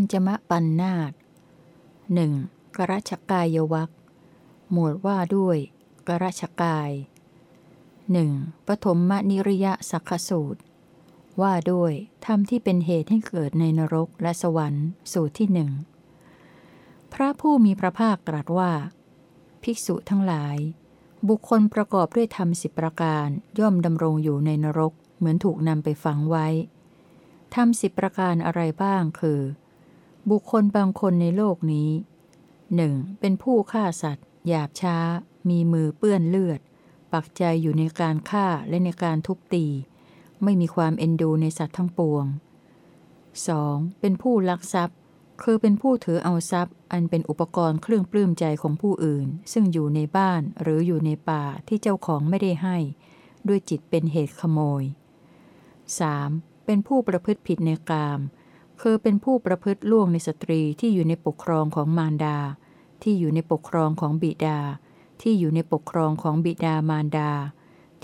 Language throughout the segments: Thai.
ปัญจมะปันนาตหนึ่งกรชกายวักหมวดว่าด้วย กรชกายหนึ่งปฐมมนิริยสักขสูตร ว่าด้วยธรรมที่เป็นเหตุให้เกิดในนรกและสวรรค์สูตรที่หนึ่งพระผู้มีพระภาคตรัสว่า ภิกษุทั้งหลาย บุคคลประกอบด้วยธรรมสิบประการย่อมดำรงอยู่ในนรกเหมือนถูกนำไปฝังไว้ธรรมสิบประการอะไรบ้างคือ บุคคลบางคนในโลกนี้หนึ่งเป็นผู้ฆ่าสัตว์ หยาบช้า มีมือเปื้อนเลือด ปักใจอยู่ในการฆ่าและในการทุบตี ไม่มีความเอ็นดูในสัตว์ทั้งปวง 2. เป็นผู้ลักทรัพย์ คือเป็นผู้ถือเอาทรัพย์ อันเป็นอุปกรณ์เครื่องปลื้มใจของผู้อื่น ซึ่งอยู่ในบ้านหรืออยู่ในป่าที่เจ้าของไม่ได้ให้ ด้วยจิตเป็นเหตุขโมย 3. เป็นผู้ประพฤติผิดในกาม คือเป็นผู้ประพฤติล่วงในสตรีที่อยู่ในปกครองของมารดา ที่อยู่ในปกครองของบิดา ที่อยู่ในปกครองของบิดามารดา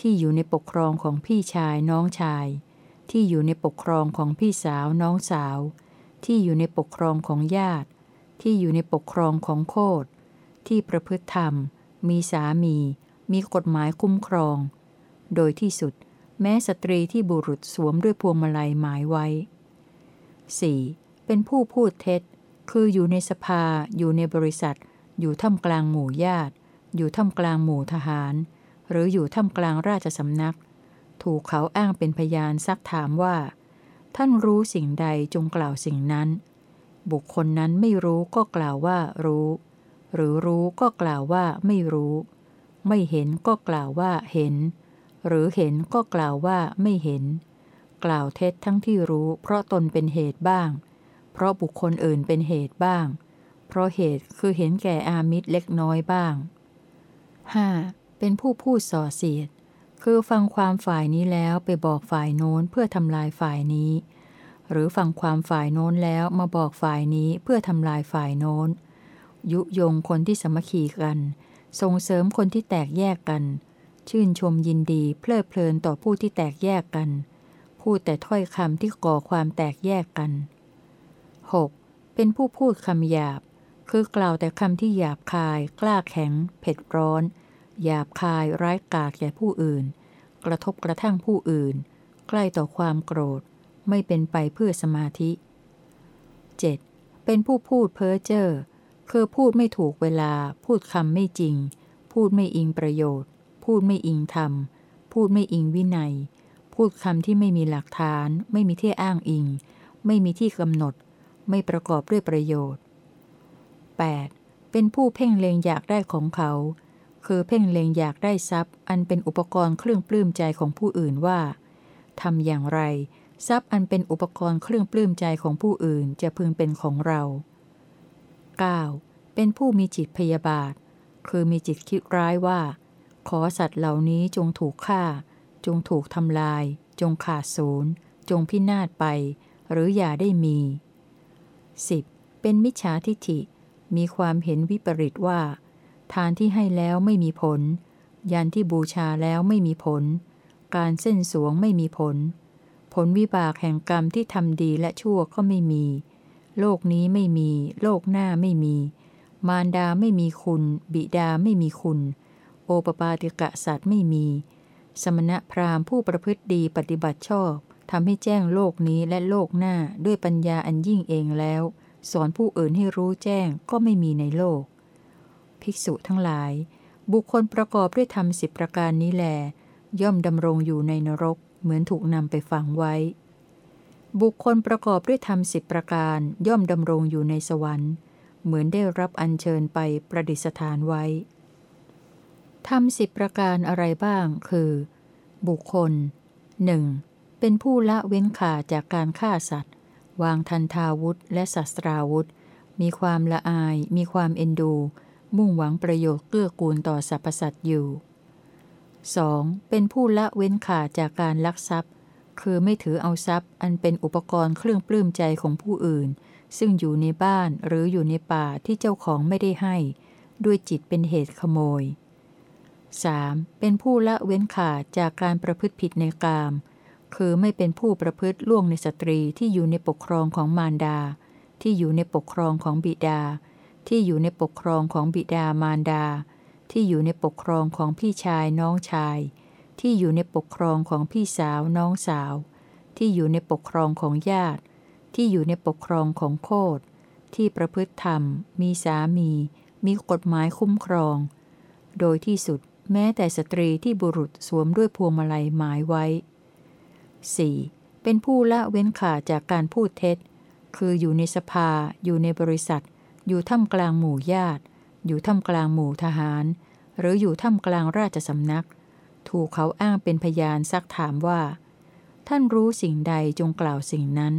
ที่อยู่ในปกครองของพี่ชายน้องชาย ที่อยู่ในปกครองของพี่สาวน้องสาว ที่อยู่ในปกครองของญาติ ที่อยู่ในปกครองของโคดที่ประพฤติธรรม มีสามี มีกฎหมายคุ้มครอง โดยที่สุด แม้สตรีที่บุรุษสวมด้วยพวงมาลัยหมายไว้ 4. เป็นผู้พูดเท็จ คืออยู่ในสภา อยู่ในบริษัท อยู่ท่ามกลางหมู่ญาติ อยู่ท่ามกลางหมู่ทหาร หรืออยู่ท่ามกลางราชสำนัก ถูกเขาอ้างเป็นพยานซักถามว่า ท่านรู้สิ่งใดจงกล่าวสิ่งนั้น บุคคลนั้นไม่รู้ก็กล่าวว่ารู้ หรือรู้ก็กล่าวว่าไม่รู้ ไม่เห็นก็กล่าวว่าเห็น หรือเห็นก็กล่าวว่าไม่เห็น กล่าวเท็จทั้งที่รู้ เพราะตนเป็นเหตุบ้าง เพราะบุคคลอื่นเป็นเหตุบ้าง เพราะเหตุคือเห็นแก่อามิตรเล็กน้อยบ้าง 5. เป็นผู้พูดส่อเสียด คือฟังความฝ่ายนี้แล้วไปบอกฝ่ายโน้นเพื่อทำลายฝ่ายนี้ หรือฟังความฝ่ายโน้นแล้วมาบอกฝ่ายนี้เพื่อทำลายฝ่ายโน้น ยุยงคนที่สมัคคีกันส่งเสริมคนที่แตกแยกกัน ชื่นชมยินดีเพลิดเพลินต่อผู้ที่แตกแยกกัน พูดแต่ถ้อยคำที่ก่อความแตกแยกกัน 6. เป็นผู้พูดคำหยาบ คือกล่าวแต่คำที่หยาบคาย กล้าแข็ง เผ็ดร้อน หยาบคายร้ายกาจแก่ผู้อื่น กระทบกระทั่งผู้อื่น ใกล้ต่อความโกรธ ไม่เป็นไปเพื่อสมาธิ 7. เป็นผู้พูดเพ้อเจ้อคือพูดไม่ถูกเวลา พูดคำไม่จริง พูดไม่อิงประโยชน์ พูดไม่อิงธรรม พูดไม่อิงวินัย พูดคำที่ไม่มีหลักฐาน ไม่มีที่อ้างอิง ไม่มีที่กำหนด ไม่ประกอบด้วยประโยชน์ 8. เป็นผู้เพ่งเลงอยากได้ของเขา คือเพ่งเลงอยากได้ทรัพย์ อันเป็นอุปกรณ์เครื่องปลื้มใจของผู้อื่นว่าทำอย่างไร ทรัพย์อันเป็นอุปกรณ์เครื่องปลื้มใจของผู้อื่นจะพึงเป็นของเรา 9. เป็นผู้มีจิตพยาบาท คือมีจิตคิดร้ายว่า ขอสัตว์เหล่านี้จงถูกฆ่า จงถูกทำลาย จงขาดศูนย์ จงพินาศไป หรืออย่าได้มี 10. เป็นมิจฉาทิฐิ มีความเห็นวิปริตว่า ทานที่ให้แล้วไม่มีผล ยันที่บูชาแล้วไม่มีผล การเส้นสวงไม่มีผล ผลวิบากแห่งกรรมที่ทำดีและชั่วก็ไม่มี โลกนี้ไม่มี โลกหน้าไม่มี มารดาไม่มีคุณ บิดาไม่มีคุณ โอปปาติกะสัตว์ไม่มี สมณพราหมณ์ผู้ประพฤติดีปฏิบัติชอบทำให้แจ้งโลกนี้และโลกหน้าด้วยปัญญาอันยิ่งเองแล้ว สอนผู้อื่นให้รู้แจ้งก็ไม่มีในโลก ภิกษุทั้งหลาย บุคคลประกอบด้วยธรรมสิบประการนี้แล ย่อมดำรงอยู่ในนรก เหมือนถูกนำไปฝังไว้ บุคคลประกอบด้วยธรรมสิบประการย่อมดำรงอยู่ในสวรรค์ เหมือนได้รับอัญเชิญไปประดิษฐานไว้ ทำสิบประการอะไรบ้าง คือ บุคคล 1. เป็นผู้ละเว้นขาจากการฆ่าสัตว์ วางทันทาวุธและศัตราวุธ มีความละอาย มีความเอ็นดู มุ่งหวังประโยชน์เกื้อกูลต่อสรรพสัตว์อยู่ 2. เป็นผู้ละเว้นขาจากการลักทรัพย์ คือไม่ถือเอาทรัพย์ อันเป็นอุปกรณ์เครื่องปลื้มใจของผู้อื่น ซึ่งอยู่ในบ้านหรืออยู่ในป่าที่เจ้าของไม่ได้ให้ ด้วยจิตเป็นเหตุขโมย 3. เป็นผู้ละเว้นขาดจากการประพฤติผิดในกาม คือไม่เป็นผู้ประพฤติล่วงในสตรีที่อยู่ในปกครองของมารดา ที่อยู่ในปกครองของบิดา ที่อยู่ในปกครองของบิดามารดา ที่อยู่ในปกครองของพี่ชายน้องชาย ที่อยู่ในปกครองของพี่สาวน้องสาว ที่อยู่ในปกครองของญาติ ที่อยู่ในปกครองของโคดที่ประพฤติธรรม มีสามี มีกฎหมายคุ้มครอง โดยที่สุด แม้แต่สตรีที่บุรุษสวมด้วยพวงมาลัยหมายไว้ 4. เป็นผู้ละเว้นขาดจากการพูดเท็จ คืออยู่ในสภา อยู่ในบริษัท อยู่ท่ามกลางหมู่ญาติ อยู่ท่ามกลางหมู่ทหาร หรืออยู่ท่ามกลางราชสำนัก ถูกเขาอ้างเป็นพยานซักถามว่า ท่านรู้สิ่งใดจงกล่าวสิ่งนั้น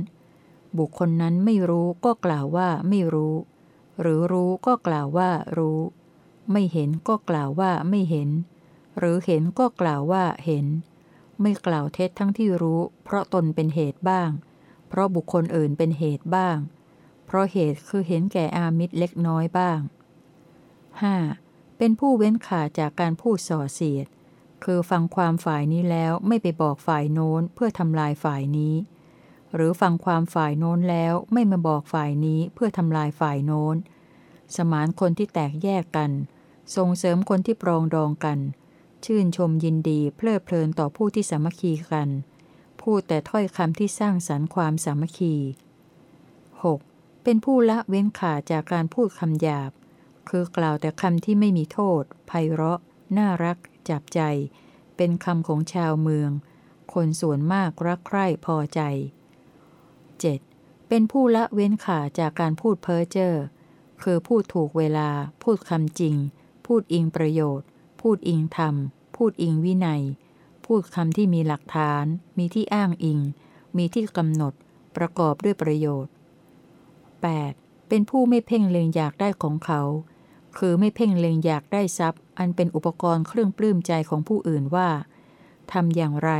บุคคลนั้นไม่รู้ก็กล่าวว่าไม่รู้ หรือรู้ก็กล่าวว่ารู้ ไม่เห็นก็กล่าวว่าไม่เห็น หรือเห็นก็กล่าวว่าเห็น ไม่กล่าวเท็จทั้งที่รู้ เพราะตนเป็นเหตุบ้าง เพราะบุคคลอื่นเป็นเหตุบ้าง เพราะเหตุคือเห็นแก่อามิตรเล็กน้อยบ้าง 5. เป็นผู้เว้นขาจากการพูดส่อเสียด คือฟังความฝ่ายนี้แล้วไม่ไปบอกฝ่ายโน้นเพื่อทำลายฝ่ายนี้ หรือฟังความฝ่ายโน้นแล้วไม่มาบอกฝ่ายนี้เพื่อทำลายฝ่ายโน้น สมานคนที่แตกแยกกัน ส่งเสริมคนที่ปรองดองกัน ชื่นชมยินดีเพลิดเพลินต่อผู้ที่สามัคคีกัน พูดแต่ถ้อยคำที่สร้างสรรค์ความสามัคคี 6. เป็นผู้ละเว้นขาดจากการพูดคำหยาบ คือกล่าวแต่คำที่ไม่มีโทษ ไพเราะ น่ารัก จับใจ เป็นคำของชาวเมือง คนส่วนมากรักใคร่พอใจ 7. เป็นผู้ละเว้นขาดจากการพูดเพ้อเจ้อคือพูดถูกเวลา พูดคำจริง พูดอิงประโยชน์ พูดอิงธรรม พูดอิงวินัย พูดคำที่มีหลักฐาน มีที่อ้างอิง มีที่กำหนด ประกอบด้วยประโยชน์ 8. เป็นผู้ไม่เพ่งเล็งอยากได้ของเขา คือไม่เพ่งเล็งอยากได้ทรัพย์ อันเป็นอุปกรณ์เครื่องปลื้มใจของผู้อื่นว่าทำอย่างไร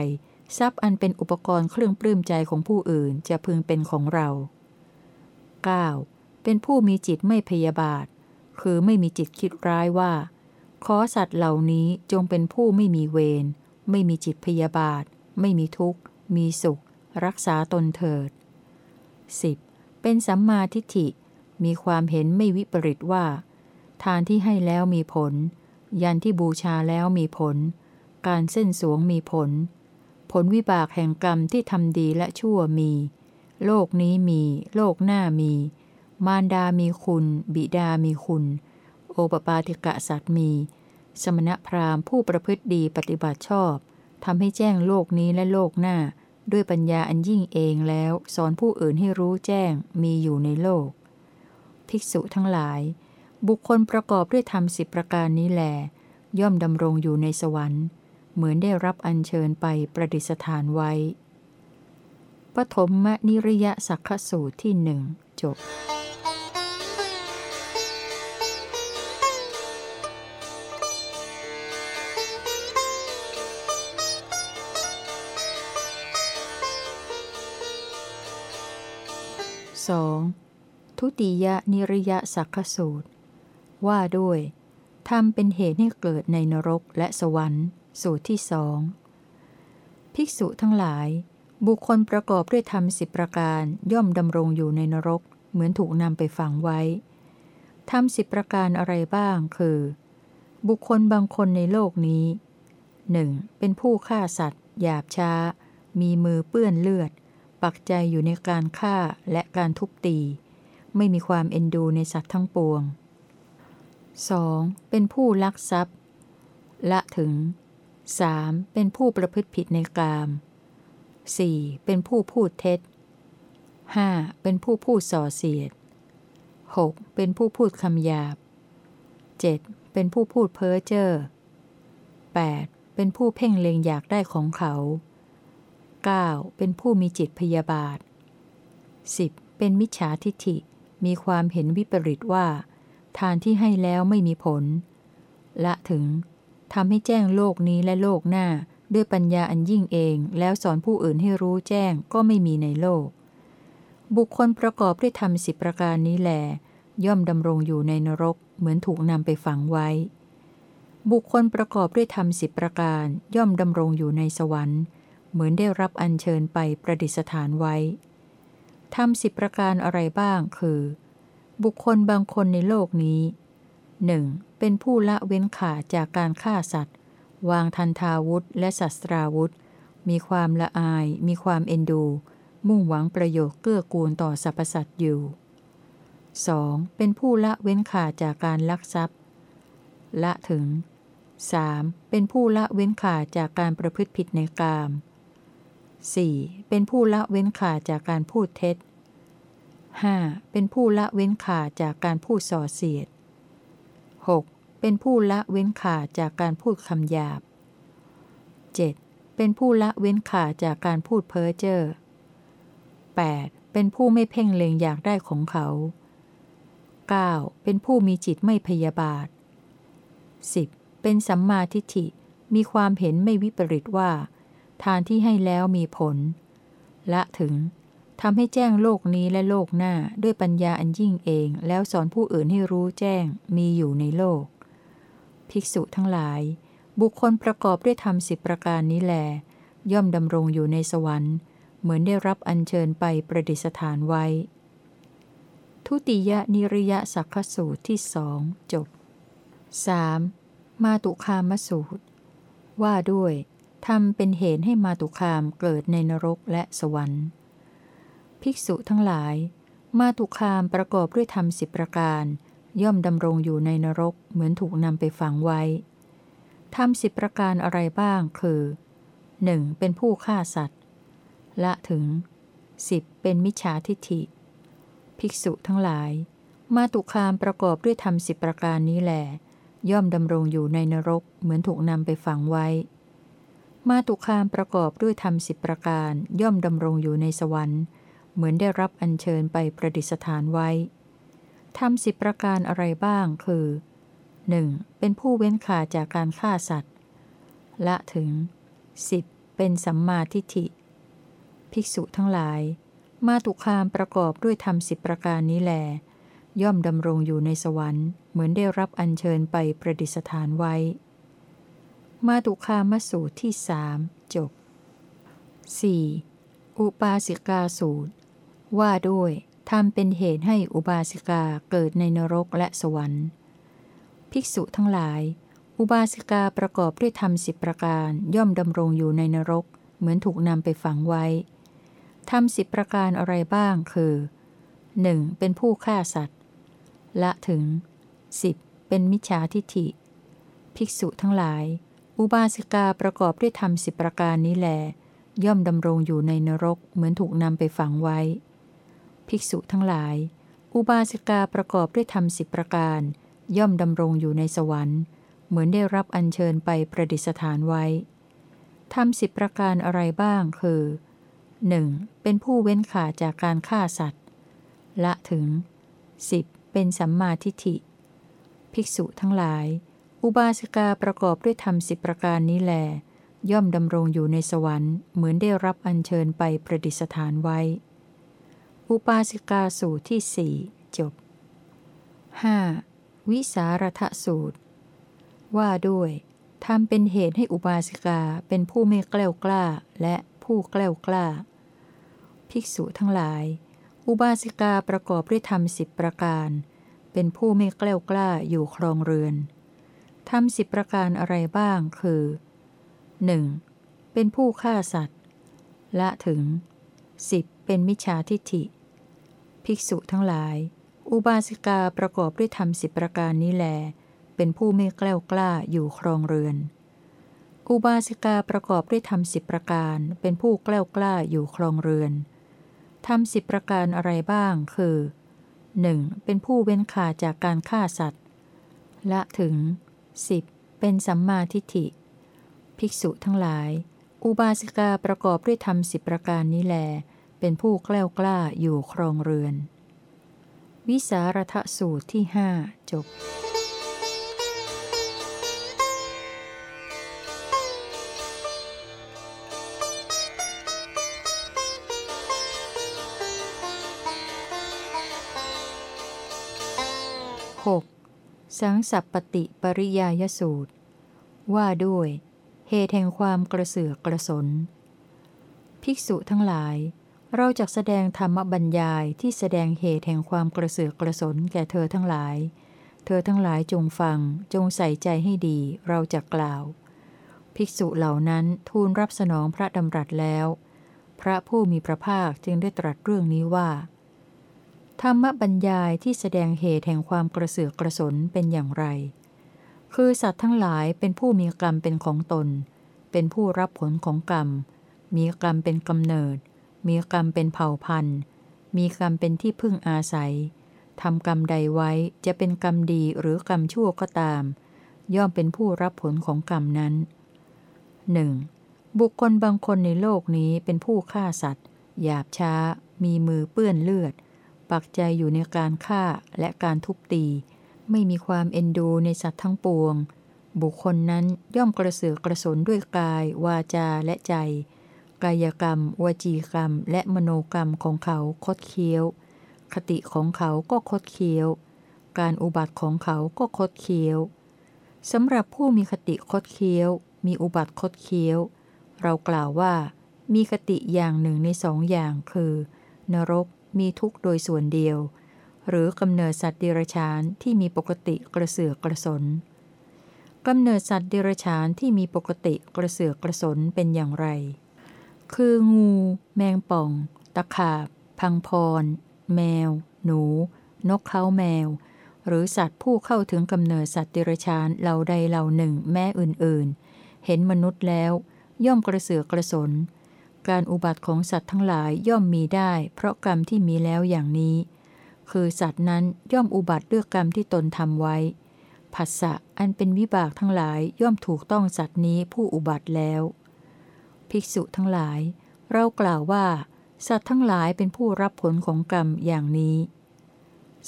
ทรัพย์อันเป็นอุปกรณ์เครื่องปลื้มใจของผู้อื่นจะพึงเป็นของเรา 9. เป็นผู้มีจิตไม่พยาบาท คือไม่มีจิตคิดร้ายว่า ขอสัตว์เหล่านี้จงเป็นผู้ไม่มีเวร ไม่มีจิตพยาบาท ไม่มีทุกข์ มีสุข รักษาตนเถิด 10. เป็นสัมมาทิฏฐิ มีความเห็นไม่วิปริตว่า ทานที่ให้แล้วมีผล ยันที่บูชาแล้วมีผล การเส้นสวงมีผล ผลวิบากแห่งกรรมที่ทำดีและชั่วมี โลกนี้มี โลกหน้ามี มารดามีคุณ บิดามีคุณ โอปปาติกะสัตมี สมณพราหมณ์ผู้ประพฤติดีปฏิบัติชอบทำให้แจ้งโลกนี้และโลกหน้า ด้วยปัญญาอันยิ่งเองแล้ว สอนผู้อื่นให้รู้แจ้งมีอยู่ในโลก ภิกษุทั้งหลาย บุคคลประกอบด้วยธรรมสิบประการนี้แหลย่อมดำรงอยู่ในสวรรค์ เหมือนได้รับอัญเชิญไปประดิษฐานไว้ปฐมมนิริยสักขสูตรที่หนึ่ง จบ 2. ทุติยนิริยสักขสูตร ว่าด้วยทำเป็นเหตุให้เกิดในนรกและสวรรค์ สูตรที่สอง ภิกษุทั้งหลาย บุคคลประกอบด้วยธรรมสิบประการย่อมดำรงอยู่ในนรก เหมือนถูกนำไปฝังไว้ ธรรมสิบประการอะไรบ้างคือ บุคคลบางคนในโลกนี้หนึ่งเป็นผู้ฆ่าสัตว์ หยาบช้า มีมือเปื้อนเลือด ปักใจอยู่ในการฆ่าและการทุบตี ไม่มีความเอ็นดูในสัตว์ทั้งปวง 2. เป็นผู้ลักทรัพย์ ละถึง 3. เป็นผู้ประพฤติผิดในกาม 4. เป็นผู้พูดเท็จ 5. เป็นผู้พูดส่อเสียด 6. เป็นผู้พูดคำหยาบ 7. เป็นผู้พูดเพ้อเจ้อ 8. เป็นผู้เพ่งเล็งอยากได้ของเขา 9. เป็นผู้มีจิตพยาบาท 10. เป็นมิจฉาทิฐิ มีความเห็นวิปริตว่า ทานที่ให้แล้วไม่มีผล ละถึงทำให้แจ้งโลกนี้และโลกหน้า ด้วยปัญญาอันยิ่งเองแล้วสอนผู้อื่นให้รู้แจ้งก็ไม่มีในโลก บุคคลประกอบด้วยธรรมสิบประการนี้แหลย่อมดำรงอยู่ในนรกเหมือนถูกนำไปฝังไว้ บุคคลประกอบด้วยธรรมสิบประการย่อมดำรงอยู่ในสวรรค์ เหมือนได้รับอัญเชิญไปประดิษฐานไว้ทำสิบประการอะไรบ้างคือ บุคคลบางคนในโลกนี้หนึ่งเป็นผู้ละเว้นขาจากการฆ่าสัตว์ วางทันทาวุธและศัสตราวุธ มีความละอาย มีความเอ็นดู มุ่งหวังประโยชน์เกื้อกูลต่อสรรพสัตว์อยู่ 2. เป็นผู้ละเว้นขาดจากการลักทรัพย์ ละถึง 3. เป็นผู้ละเว้นขาดจากการประพฤติผิดในกาม 4. เป็นผู้ละเว้นขาดจากการพูดเท็จ 5. เป็นผู้ละเว้นขาดจากการพูดส่อเสียด 6. เป็นผู้ละเว้นขาดจากการพูดคำหยาบ 7. เป็นผู้ละเว้นขาดจากการพูดเพ้อเจ้อ 8. เป็นผู้ไม่เพ่งเล็งอยากได้ของเขา 9. เป็นผู้มีจิตไม่พยาบาท 10. เป็นสัมมาทิฏฐิ มีความเห็นไม่วิปริตว่า ทานที่ให้แล้วมีผล ละถึงทำให้แจ้งโลกนี้และโลกหน้าด้วยปัญญาอันยิ่งเอง แล้วสอนผู้อื่นให้รู้แจ้งมีอยู่ในโลก ภิกษุทั้งหลาย บุคคลประกอบด้วยธรรมสิบประการนี้แล ย่อมดำรงอยู่ในสวรรค์ เหมือนได้รับอัญเชิญไปประดิษฐานไว้ ทุติยนิริยสักขสูตรที่สองจบ 3. มาตุคามสูตร ว่าด้วยทำเป็นเหตุให้มาตุคามเกิดในนรกและสวรรค์ ภิกษุทั้งหลาย มาตุคามประกอบด้วยธรรมสิบประการ ย่อมดำรงอยู่ในนรกเหมือนถูกนำไปฝังไว้ทำสิบประการอะไรบ้างคือ 1. เป็นผู้ฆ่าสัตว์ ละถึง 10. เป็นมิจฉาทิฏฐิ ภิกษุทั้งหลาย มาตุคามประกอบด้วยธรรมสิบประการนี้แหลย่อมดำรงอยู่ในนรกเหมือนถูกนำไปฝังไว้ มาตุคามประกอบด้วยธรรมสิบประการ ย่อมดำรงอยู่ในสวรรค์ เหมือนได้รับอัญเชิญไปประดิษฐานไว้ ทำสิบประการอะไรบ้าง คือ 1. เป็นผู้เว้นขาจากการฆ่าสัตว์ ละถึง 10. เป็นสัมมาทิฏฐิ ภิกษุทั้งหลาย มาตุคามประกอบด้วยธรรมสิบประการนี้แหลย่อมดำรงอยู่ในสวรรค์ เหมือนได้รับอัญเชิญไปประดิษฐานไว้ มาตุคามสูตรที่สามจบ 4. อุปาสิกาสูตร ว่าด้วย ทำเป็นเหตุให้อุบาสิกาเกิดในนรกและสวรรค์ ภิกษุทั้งหลาย อุบาสิกาประกอบด้วยธรรมสิบประการย่อมดำรงอยู่ในนรก เหมือนถูกนำไปฝังไว้ทำสิบประการอะไรบ้างคือ 1. เป็นผู้ฆ่าสัตว์ ละถึง 10. เป็นมิจฉาทิฏฐิ ภิกษุทั้งหลาย อุบาสิกาประกอบด้วยธรรมสิบประการนี้แหลย่อมดำรงอยู่ในนรกเหมือนถูกนำไปฝังไว้ ภิกษุทั้งหลาย อุบาสิกาประกอบด้วยธรรมสิบประการ ย่อมดำรงอยู่ในสวรรค์ เหมือนได้รับอัญเชิญไปประดิษฐานไว้ทำสิบประการอะไรบ้างคือ 1. เป็นผู้เว้นขาจากการฆ่าสัตว์ ละถึง 10. เป็นสัมมาทิฏฐิ ภิกษุทั้งหลาย อุบาสิกาประกอบด้วยธรรมสิบประการนี้แลย่อมดำรงอยู่ในสวรรค์ เหมือนได้รับอัญเชิญไปประดิษฐานไว้ อุปาสิกาสูตรที่สี่จบ 5. วิสารทสูตร ว่าด้วยทำเป็นเหตุให้อุบาสิกาเป็นผู้ไม่แกล้วกล้าและผู้แกล้วกล้า ภิกษุทั้งหลาย อุบาสิกาประกอบด้วยธรรมสิบประการ เป็นผู้ไม่กล้วกล้าอยู่ครองเรือนทำสิบประการอะไรบ้างคือ 1. เป็นผู้ฆ่าสัตว์ ละถึง 10. เป็นมิจฉาทิฏฐิ ภิกษุทั้งหลาย อุบาสิกาประกอบด้วยธรรมสิบประการนี้แล เป็นผู้ไม่กล้วกล้าอยู่ครองเรือน อุบาสิกาประกอบด้วยธรรมสิบประการ เป็นผู้กล้วกล้าอยู่ครองเรือนทำสิบประการอะไรบ้าง คือ 1. เป็นผู้เว้นขาจากการฆ่าสัตว์ ละถึง 10. เป็นสัมมาทิฏฐิ ภิกษุทั้งหลาย อุบาสิกาประกอบด้วยธรรมสิบประการนี้แล เป็นผู้แกล้วกล้าอยู่ครองเรือน วิสารทสูตรที่หจบ 6. สังสัปปติปริยายสูตร ว่าด้วย เหตุแห่งความกระเสือกกระสน ภิกษุทั้งหลาย เราจะแสดงธรรมบัญญายที่แสดงเหตุแห่งความกระเสือกกระสนแก่เธอทั้งหลาย เธอทั้งหลายจงฟัง จงใส่ใจให้ดี เราจะกล่าว ภิกษุเหล่านั้นทูลรับสนองพระดำรัสแล้ว พระผู้มีพระภาคจึงได้ตรัสเรื่องนี้ว่า ธรรมบัญญายที่แสดงเหตุแห่งความกระเสือกกระสนเป็นอย่างไร คือสัตว์ทั้งหลายเป็นผู้มีกรรมเป็นของตน เป็นผู้รับผลของกรรม มีกรรมเป็นกำเนิด มีกรรมเป็นเผ่าพันธุ์ มีกรรมเป็นที่พึ่งอาศัย ทำกรรมใดไว้จะเป็นกรรมดีหรือกรรมชั่วก็ตาม ย่อมเป็นผู้รับผลของกรรมนั้นหนึ่งบุคคลบางคนในโลกนี้เป็นผู้ฆ่าสัตว์ หยาบช้า มีมือเปื้อนเลือด ปักใจอยู่ในการฆ่าและการทุบตี ไม่มีความเอ็นดูในสัตว์ทั้งปวง บุคคลนั้นย่อมกระเสือกกระสนด้วยกาย วาจาและใจ กายกรรม วจีกรรม และมโนกรรมของเขาคดเคี้ยว คติของเขาก็คดเคี้ยว การอุบัติของเขาก็คดเคี้ยวสำหรับผู้มีคติคดเคี้ยว มีอุบัติคดเคี้ยว เรากล่าวว่า มีคติอย่างหนึ่งในสองอย่างคือ นรกมีทุกข์โดยส่วนเดียว หรือกำเนิดสัตว์เดรัจฉานที่มีปกติกระเสือกกระสนกำเนิดสัตว์เดรัจฉานที่มีปกติกระเสือกกระสนเป็นอย่างไร คืองู แมงป่อง ตะขาบ พังพร แมว หนู นกเขาแมว หรือสัตว์ผู้เข้าถึงกำเนิดสัตว์ดิรชานเหล่าใดเหล่าหนึ่งแม่อื่นๆ เห็นมนุษย์แล้ว ย่อมกระเสือกกระสน การอุบัติของสัตว์ทั้งหลายย่อมมีได้ เพราะกรรมที่มีแล้วอย่างนี้ คือสัตว์นั้นย่อมอุบัติด้วยกรรมที่ตนทำไว้ผัสสะอันเป็นวิบากทั้งหลายย่อมถูกต้องสัตว์นี้ผู้อุบัติแล้ว ภิกษุทั้งหลาย เรากล่าวว่า สัตว์ทั้งหลายเป็นผู้รับผลของกรรมอย่างนี้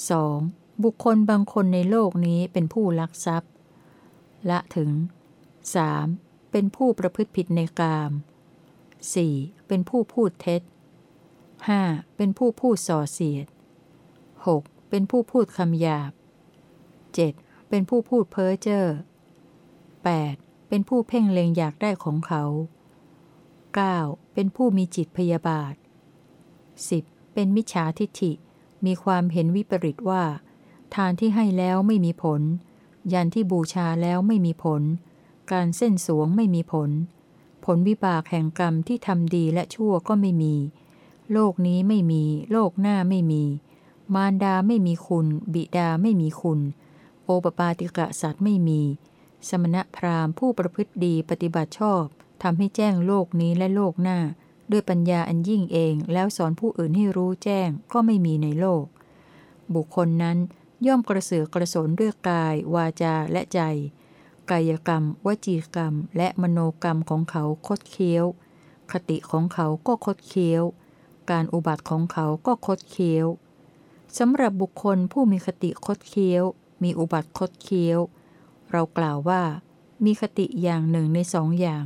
2. บุคคลบางคนในโลกนี้เป็นผู้ลักทรัพย์ ละถึง 3. เป็นผู้ประพฤติผิดในกาม 4. เป็นผู้พูดเท็จ 5. เป็นผู้พูดส่อเสียด 6. เป็นผู้พูดคำหยาบ 7. เป็นผู้พูดเพ้อเจ้อ 8. เป็นผู้เพ่งเล็งอยากได้ของเขา 9. เป็นผู้มีจิตพยาบาท 10. เป็นมิจฉาทิฏฐิ มีความเห็นวิปริตว่า ทานที่ให้แล้วไม่มีผล ยันที่บูชาแล้วไม่มีผล การเส้นสวงไม่มีผล ผลวิบากแห่งกรรมที่ทำดีและชั่วก็ไม่มี โลกนี้ไม่มี โลกหน้าไม่มี มารดาไม่มีคุณ บิดาไม่มีคุณ โอปปาติกะสัตว์ไม่มี สมณพราหมณ์ผู้ประพฤติดีปฏิบัติชอบ ทำให้แจ้งโลกนี้และโลกหน้า ด้วยปัญญาอันยิ่งเองแล้วสอนผู้อื่นให้รู้แจ้งก็ไม่มีในโลก บุคคลนั้นย่อมกระเสือกกระสนด้วยกาย วาจาและใจ กายกรรม วจีกรรม และมโนกรรมของเขาคดเคี้ยว คติของเขาก็คดเคี้ยว การอุบัติของเขาก็คดเคี้ยวสำหรับบุคคลผู้มีคติคดเคี้ยว มีอุบัติคดเคี้ยว เรากล่าวว่า มีคติอย่างหนึ่งในสองอย่าง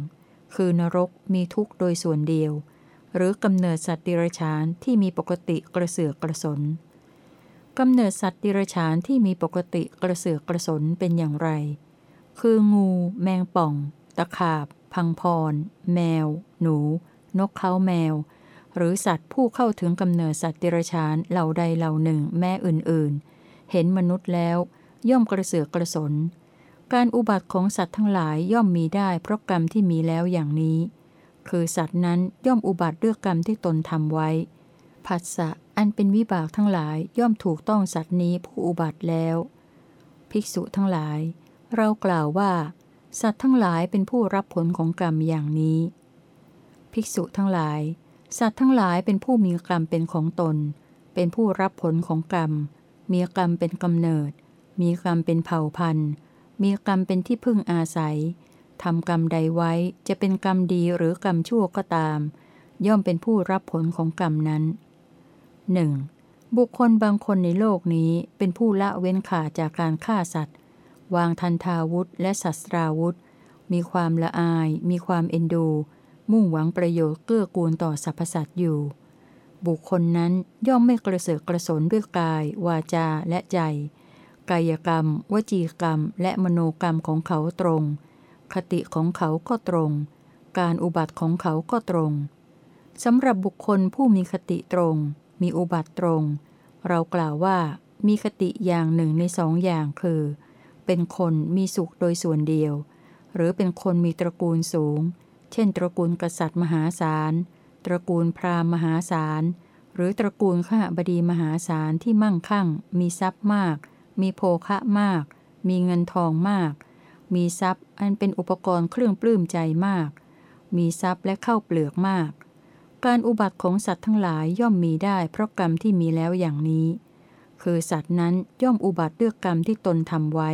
คือนรกมีทุกข์โดยส่วนเดียว หรือกำเนิดสัตว์ดิรชานที่มีปกติกระเสือกกระสนกำเนิดสัตว์ดิรชานที่มีปกติกระเสือกกระสนเป็นอย่างไร คืองู แมงป่อง ตะขาบ พังพร แมว หนู นกเขาแมว หรือสัตว์ผู้เข้าถึงกำเนิดสัตว์ดิรชานเหล่าใดเหล่าหนึ่งแม่อื่นๆ เห็นมนุษย์แล้ว ย่อมกระเสือกกระสน การอุบัติของสัตว์ทั้งหลายย่อมมีได้เพราะกรรมที่มีแล้วอย่างนี้ คือสัตว์นั้นย่อมอุบัติด้วยกรรมที่ตนทำไว้ ผัสสะอันเป็นวิบากทั้งหลายย่อมถูกต้องสัตว์นี้ผู้อุบัติแล้ว ภิกษุทั้งหลาย เรากล่าวว่า สัตว์ทั้งหลายเป็นผู้รับผลของกรรมอย่างนี้ ภิกษุทั้งหลาย สัตว์ทั้งหลายเป็นผู้มีกรรมเป็นของตน เป็นผู้รับผลของกรรม มีกรรมเป็นกำเนิด มีกรรมเป็นเผ่าพันธุ์ มีกรรมเป็นที่พึ่งอาศัยทำกรรมใดไว้จะเป็นกรรมดีหรือกรรมชั่วก็ตาม ย่อมเป็นผู้รับผลของกรรมนั้นหนึ่งบุคคลบางคนในโลกนี้เป็นผู้ละเว้นขาจากการฆ่าสัตว์ วางทันทาวุธและศัตราวุธ มีความละอาย มีความเอ็นดู มุ่งหวังประโยชน์เกื้อกูลต่อสรรพสัตว์อยู่ บุคคลนั้นย่อมไม่กระเสือกกระสนด้วยกาย วาจาและใจ กายกรรม วจีกรรม และมโนกรรมของเขาตรง คติของเขาก็ตรง การอุบัติของเขาก็ตรงสำหรับบุคคลผู้มีคติตรง มีอุบัติตรง เรากล่าวว่ามีคติอย่างหนึ่งในสองอย่างคือ เป็นคนมีสุขโดยส่วนเดียว หรือเป็นคนมีตระกูลสูง เช่น ตระกูลกษัตริย์มหาศาล ตระกูลพราหมณ์มหาศาล หรือตระกูลข้าบดีมหาศาลที่มั่งคั่ง มีทรัพย์มาก มีโภคะมาก มีเงินทองมาก มีทรัพย์อันเป็นอุปกรณ์เครื่องปลื้มใจมาก มีทรัพย์และเข้าเปลือกมาก การอุบัติของสัตว์ทั้งหลายย่อมมีได้เพราะกรรมที่มีแล้วอย่างนี้ คือสัตว์นั้นย่อมอุบัติด้วยกรรมที่ตนทำไว้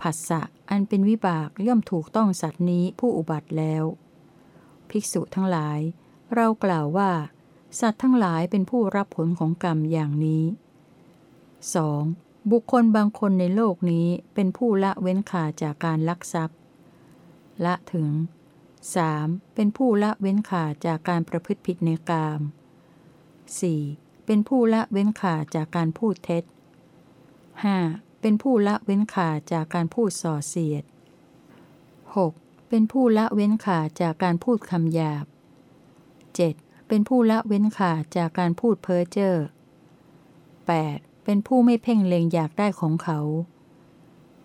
ผัสสะอันเป็นวิบากย่อมถูกต้องสัตว์นี้ผู้อุบัติแล้ว ภิกษุทั้งหลาย เรากล่าวว่า สัตว์ทั้งหลายเป็นผู้รับผลของกรรมอย่างนี้ 2. บุคคลบางคนในโลกนี้เป็นผู้ละเว้นขาดจากการลักทรัพย์ ละถึง 3. เป็นผู้ละเว้นขาดจากการประพฤติผิดในกาม 4. เป็นผู้ละเว้นขาดจากการพูดเท็จ 5. เป็นผู้ละเว้นขาดจากการพูดส่อเสียด 6. เป็นผู้ละเว้นขาดจากการพูดคำหยาบ 7. เป็นผู้ละเว้นขาดจากการพูดเพ้อเจ้อ 8. เป็นผู้ไม่เพ่งเล็งอยากได้ของเขา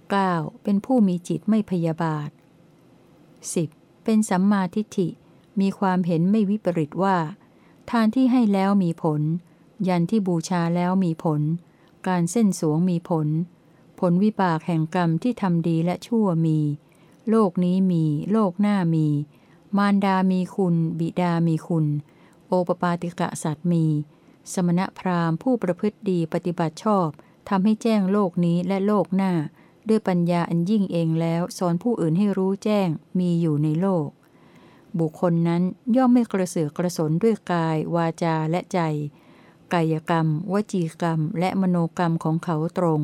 9. เป็นผู้มีจิตไม่พยาบาท 10. เป็นสัมมาทิฏฐิ มีความเห็นไม่วิปริตว่า ทานที่ให้แล้วมีผล ยันที่บูชาแล้วมีผล การเส้นสวงมีผล ผลวิบากแห่งกรรมที่ทำดีและชั่วมี โลกนี้มี โลกหน้ามี มารดามีคุณ บิดามีคุณ โอปปาติกะสัตว์มี สมณพราหมณ์ผู้ประพฤติดีปฏิบัติชอบทำให้แจ้งโลกนี้และโลกหน้า ด้วยปัญญาอันยิ่งเองแล้วสอนผู้อื่นให้รู้แจ้งมีอยู่ในโลก บุคคลนั้นย่อมไม่กระเสือกกระสนด้วยกาย วาจาและใจ กายกรรม วจีกรรม และมโนกรรมของเขาตรง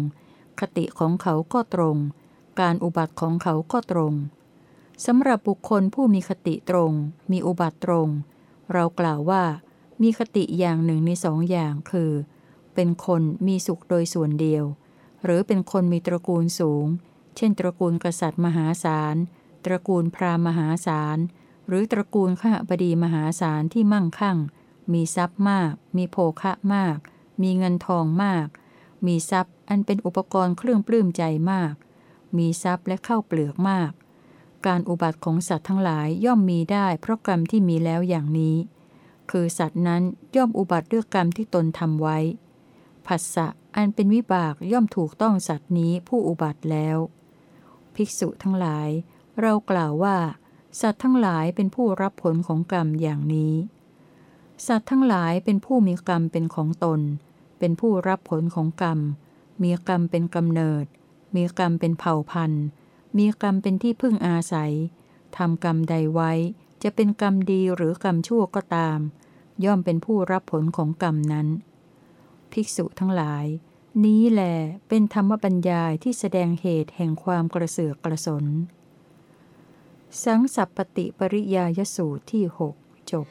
คติของเขาก็ตรง การอุบัติของเขาก็ตรงสำหรับบุคคลผู้มีคติตรง มีอุบัติตรง เรากล่าวว่า มีคติอย่างหนึ่งในสองอย่างคือ เป็นคนมีสุขโดยส่วนเดียว หรือเป็นคนมีตระกูลสูง เช่น ตระกูลกษัตริย์มหาศาล ตระกูลพราหมณ์มหาศาล หรือตระกูลข้าบดีมหาศาลที่มั่งคั่ง มีทรัพย์มาก มีโภคะมาก มีเงินทองมาก มีทรัพย์อันเป็นอุปกรณ์เครื่องปลื้มใจมาก มีทรัพย์และเข้าเปลือกมาก การอุบัติของสัตว์ทั้งหลายย่อมมีได้เพราะกรรมที่มีแล้วอย่างนี้ คือสัตว์นั้นย่อมอุบัติด้วยกรรมที่ตนทำไว้ผัสสะอันเป็นวิบากย่อมถูกต้องสัตว์นี้ผู้อุบัติแล้ว ภิกษุทั้งหลาย เรากล่าวว่า สัตว์ทั้งหลายเป็นผู้รับผลของกรรมอย่างนี้ สัตว์ทั้งหลายเป็นผู้มีกรรมเป็นของตน เป็นผู้รับผลของกรรม มีกรรมเป็นกำเนิด มีกรรมเป็นเผ่าพันธุ์ มีกรรมเป็นที่พึ่งอาศัยทำกรรมใดไว้ จะเป็นกรรมดีหรือกรรมชั่วก็ตาม ย่อมเป็นผู้รับผลของกรรมนั้น ภิกษุทั้งหลาย นี้แหลเป็นธรรมบัญญายที่แสดงเหตุแห่งความกระเสือกกระสน สังสัปปติปริยายสูตรที่หกจบ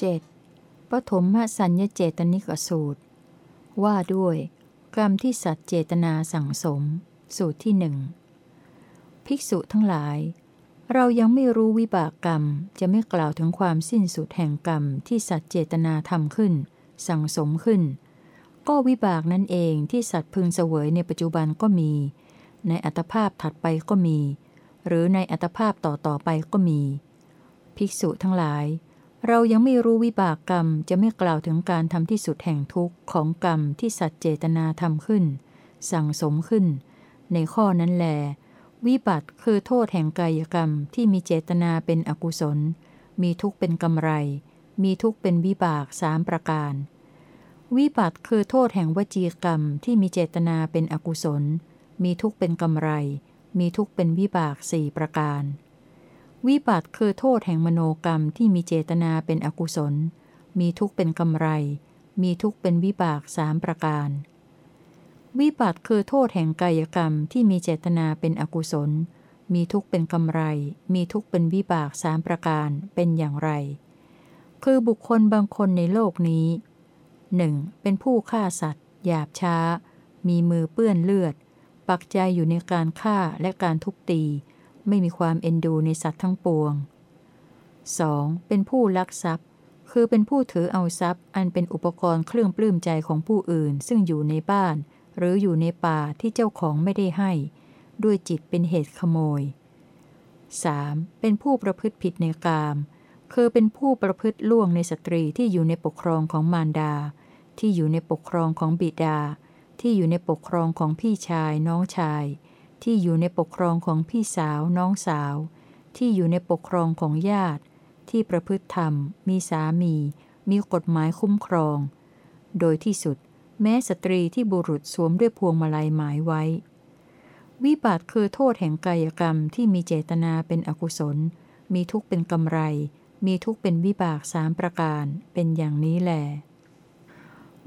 7. ปฐมสัญญเจตนิกสูตร ว่าด้วย กรรมที่สัตว์เจตนาสั่งสม สูตรที่หนึ่งภิกษุทั้งหลาย เรายังไม่รู้วิบากกรรมจะไม่กล่าวถึงความสิ้นสุดแห่งกรรมที่สัตว์เจตนาทำขึ้น สั่งสมขึ้น ก็วิบากนั่นเองที่สัตว์พึงเสวยในปัจจุบันก็มี ในอัตภาพถัดไปก็มี หรือในอัตภาพต่อต่อไปก็มี ภิกษุทั้งหลาย เรายังไม่รู้วิบากกรรมจะไม่กล่าวถึงการทำที่สุดแห่งทุกข์ของกรรมที่สัตว์เจตนาทำขึ้น สั่งสมขึ้น ในข้อนั้นแล วิบัติคือโทษแห่งกายกรรมที่มีเจตนาเป็นอกุศล มีทุกข์เป็นกำไร มีทุกข์เป็นวิบากสามประการ วิบัติคือโทษแห่งวจีกรรมที่มีเจตนาเป็นอกุศล มีทุกข์เป็นกำไร มีทุกข์เป็นวิบากสี่ประการ วิบัติคือโทษแห่งมโนกรรมที่มีเจตนาเป็นอกุศล มีทุกข์เป็นกำไร มีทุกข์เป็นวิบากสามประการ วิบัติคือโทษแห่งกายกรรมที่มีเจตนาเป็นอกุศล มีทุกข์เป็นกำไร มีทุกข์เป็นวิบากสามประการเป็นอย่างไร คือบุคคลบางคนในโลกนี้หนึ่งเป็นผู้ฆ่าสัตว์ หยาบช้า มีมือเปื้อนเลือด ปักใจอยู่ในการฆ่าและการทุบตี ไม่มีความเอ็นดูในสัตว์ทั้งปวง 2. เป็นผู้ลักทรัพย์ คือเป็นผู้ถือเอาทรัพย์ อันเป็นอุปกรณ์เครื่องปลื้มใจของผู้อื่น ซึ่งอยู่ในบ้าน หรืออยู่ในป่าที่เจ้าของไม่ได้ให้ ด้วยจิตเป็นเหตุขโมย 3. เป็นผู้ประพฤติผิดในกาม คือเป็นผู้ประพฤติล่วงในสตรีที่อยู่ในปกครองของมารดา ที่อยู่ในปกครองของบิดา ที่อยู่ในปกครองของพี่ชายน้องชาย ที่อยู่ในปกครองของพี่สาวน้องสาว ที่อยู่ในปกครองของญาติ ที่ประพฤติธรรม มีสามี มีกฎหมายคุ้มครอง โดยที่สุด แม้สตรีที่บุรุษสวมด้วยพวงมาลัยหมายไว้ วิบัติคือโทษแห่งกายกรรมที่มีเจตนาเป็นอกุศล มีทุกข์เป็นกำไร มีทุกข์เป็นวิบากสามประการ เป็นอย่างนี้แหล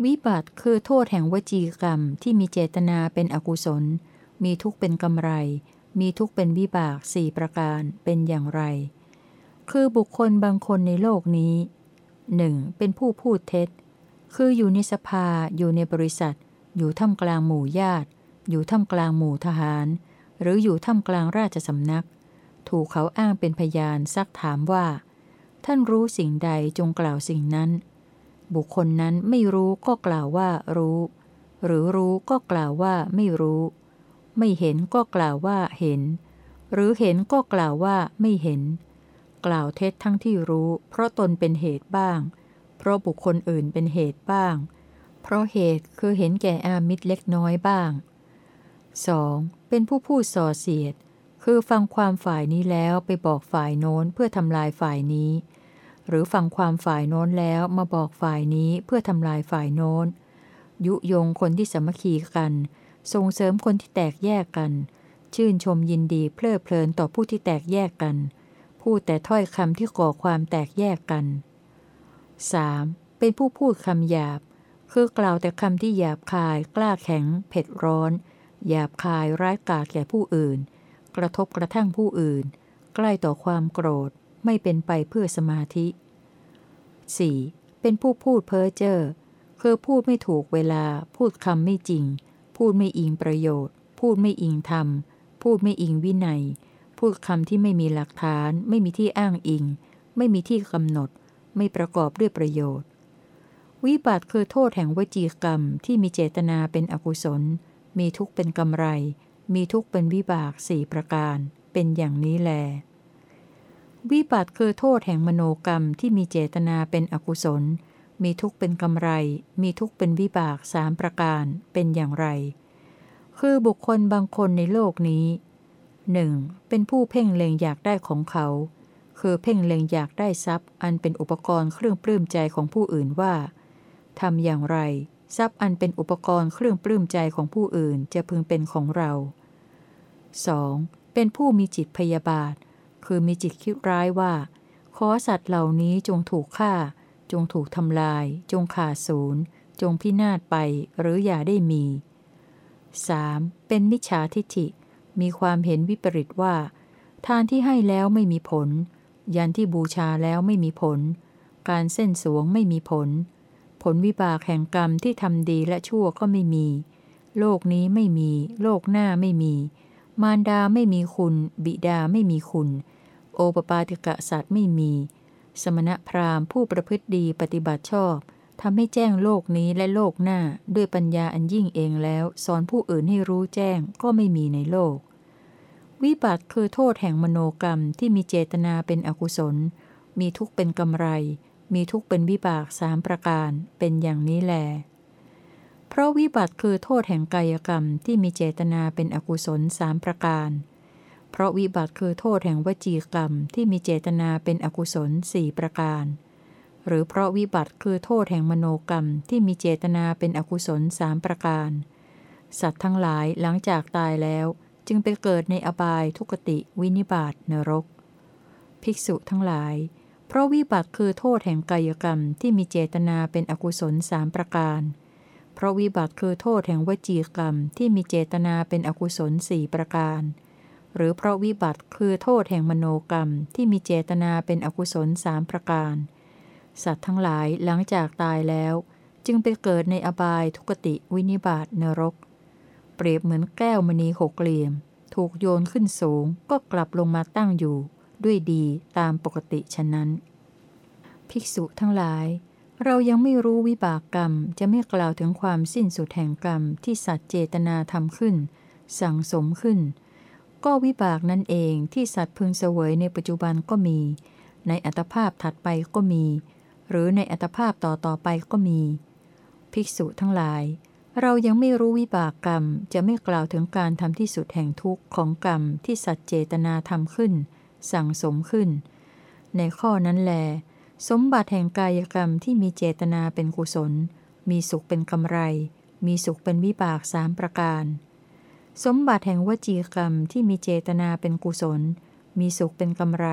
วิบัติคือโทษแห่งวจีกรรมที่มีเจตนาเป็นอกุศล มีทุกข์เป็นกำไร มีทุกข์เป็นวิบากสี่ประการเป็นอย่างไร คือบุคคลบางคนในโลกนี้หนึ่งเป็นผู้พูดเท็จ คืออยู่ในสภาอยู่ในบริษัท อยู่ท่ามกลางหมู่ญาติ อยู่ท่ามกลางหมู่ทหาร หรืออยู่ท่ามกลางราชสำนัก ถูกเขาอ้างเป็นพยานซักถามว่า ท่านรู้สิ่งใดจงกล่าวสิ่งนั้น บุคคลนั้นไม่รู้ก็กล่าวว่ารู้ หรือรู้ก็กล่าวว่าไม่รู้ ไม่เห็นก็กล่าวว่าเห็น หรือเห็นก็กล่าวว่าไม่เห็น กล่าวเท็จทั้งที่รู้ เพราะตนเป็นเหตุบ้าง เพราะบุคคลอื่นเป็นเหตุบ้าง เพราะเหตุคือเห็นแก่อามิตรเล็กน้อยบ้าง 2. เป็นผู้พูดส่อเสียด คือฟังความฝ่ายนี้แล้วไปบอกฝ่ายโน้นเพื่อทำลายฝ่ายนี้ หรือฟังความฝ่ายโน้นแล้วมาบอกฝ่ายนี้เพื่อทำลายฝ่ายโน้น ยุยงคนที่สมัคคีกัน ส่งเสริมคนที่แตกแยกกัน ชื่นชมยินดีเพลิดเพลินต่อผู้ที่แตกแยกกัน พูดแต่ถ้อยคำที่ก่อความแตกแยกกัน 3. เป็นผู้พูดคำหยาบ คือกล่าวแต่คำที่หยาบคาย กล้าแข็ง เผ็ดร้อน หยาบคายร้ายกาจแก่ผู้อื่น กระทบกระทั่งผู้อื่น ใกล้ต่อความโกรธไม่เป็นไปเพื่อสมาธิ 4. เป็นผู้พูดเพ้อเจ้อคือพูดไม่ถูกเวลาพูดคำไม่จริง พูดไม่อิงประโยชน์ พูดไม่อิงธรรม พูดไม่อิงวินัย พูดคำที่ไม่มีหลักฐาน ไม่มีที่อ้างอิง ไม่มีที่กำหนด ไม่ประกอบด้วยประโยชน์ วิบัติคือโทษแห่งวจีกรรมที่มีเจตนาเป็นอกุศล มีทุกเป็นกำไร มีทุกเป็นวิบากสี่ประการ เป็นอย่างนี้แล วิบัติคือโทษแห่งมโนกรรมที่มีเจตนาเป็นอกุศล มีทุกเป็นกำไร มีทุกเป็นวิบากสามประการเป็นอย่างไร คือบุคคลบางคนในโลกนี้หนึ่งเป็นผู้เพ่งเล็งอยากได้ของเขา คือเพ่งเล็งอยากได้ทรัพย์ อันเป็นอุปกรณ์เครื่องปลื้มใจของผู้อื่นว่าทำอย่างไร ทรัพย์อันเป็นอุปกรณ์เครื่องปลื้มใจของผู้อื่นจะพึงเป็นของเรา 2. เป็นผู้มีจิตพยาบาท คือมีจิตคิดร้ายว่า ขอสัตว์เหล่านี้จงถูกฆ่า จงถูกทำลาย จงขาดศูนย์จงพินาศไปหรืออย่าได้มี 3. เป็นมิจฉาทิฐิ มีความเห็นวิปริตว่า ทานที่ให้แล้วไม่มีผล ยันที่บูชาแล้วไม่มีผล การเส้นสวงไม่มีผล ผลวิบากแห่งกรรมที่ทำดีและชั่วก็ไม่มี โลกนี้ไม่มี โลกหน้าไม่มี มารดาไม่มีคุณ บิดาไม่มีคุณ โอปปาติกะสัตว์ไม่มี สมณพราหมณ์ผู้ประพฤติดีปฏิบัติชอบทำให้แจ้งโลกนี้และโลกหน้าด้วยปัญญาอันยิ่งเองแล้ว สอนผู้อื่นให้รู้แจ้งก็ไม่มีในโลก วิบัติคือโทษแห่งมโนกรรมที่มีเจตนาเป็นอกุศล มีทุกเป็นกำไร มีทุกเป็นวิบากสามประการ เป็นอย่างนี้แล เพราะวิบัติคือโทษแห่งกายกรรมที่มีเจตนาเป็นอกุศลสามประการ ราะวิบัติคือโทษแห่งวจีกรรมที่มีเจตนาเป็นอกุศลสี่ประการ หรือเพราะวิบัติคือโทษแห่งมโนกรรมที่มีเจตนาเป็นอกุศลสามประการ สัตว์ทั้งหลายหลังจากตายแล้ว จึงไปเกิดในอบายทุกติวินิบาตนรก ภิกษุทั้งหลาย เพราะวิบัติคือโทษแห่งกายกรรมที่มีเจตนาเป็นอกุศลสามประการ เพราะวิบัติคือโทษแห่งวจีกรรมที่มีเจตนาเป็นอกุศลสี่ประการ หรือเพราะวิบัติคือโทษแห่งมโนกรรมที่มีเจตนาเป็นอกุศลสามประการ สัตว์ทั้งหลายหลังจากตายแล้ว จึงไปเกิดในอบายทุกติวินิบาตนรก เปรียบเหมือนแก้วมณีหกเหลี่ยม ถูกโยนขึ้นสูงก็กลับลงมาตั้งอยู่ ด้วยดีตามปกติฉะนั้น ภิกษุทั้งหลาย เรายังไม่รู้วิบากกรรมจะไม่กล่าวถึงความสิ้นสุดแห่งกรรมที่สัตว์เจตนาทำขึ้น สั่งสมขึ้น ก็วิบากนั่นเองที่สัตว์พึงเสวยในปัจจุบันก็มี ในอัตภาพถัดไปก็มี หรือในอัตภาพต่อต่อไปก็มี ภิกษุทั้งหลาย เรายังไม่รู้วิบากกรรมจะไม่กล่าวถึงการทำที่สุดแห่งทุกข์ของกรรมที่สัตว์เจตนาทำขึ้น สั่งสมขึ้น ในข้อนั้นแล สมบัติแห่งกายกรรมที่มีเจตนาเป็นกุศล มีสุขเป็นกำไร มีสุขเป็นวิบากสามประการ สมบัติแห่งวจีกรรมที่มีเจตนาเป็นกุศล มีสุขเป็นกำไร